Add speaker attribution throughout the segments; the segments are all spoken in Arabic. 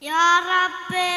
Speaker 1: Ya Rabbi.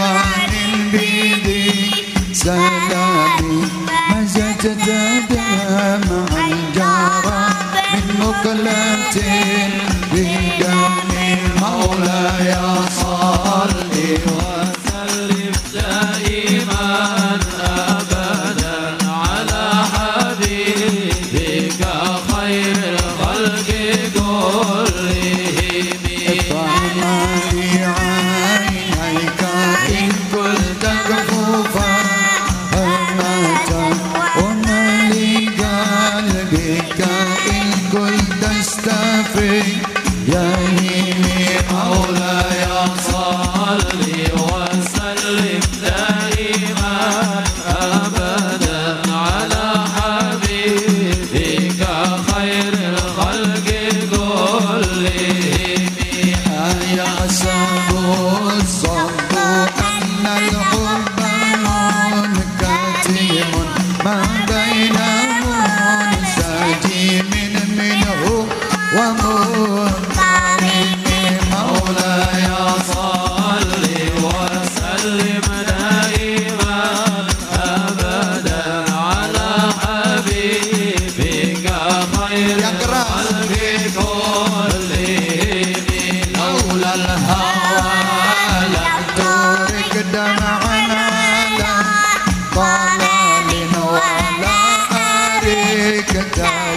Speaker 1: غفران بيدي سلامي ما
Speaker 2: زلت تتدامى عن جارة من مقلة بدم المولى يا صلي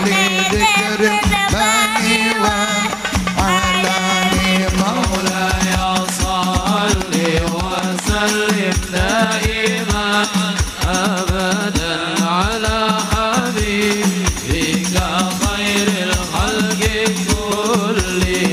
Speaker 2: لذكر من وعلاني مولاي
Speaker 3: صل وسلم دائما أبدا على حبيبك خير الخلق كلهم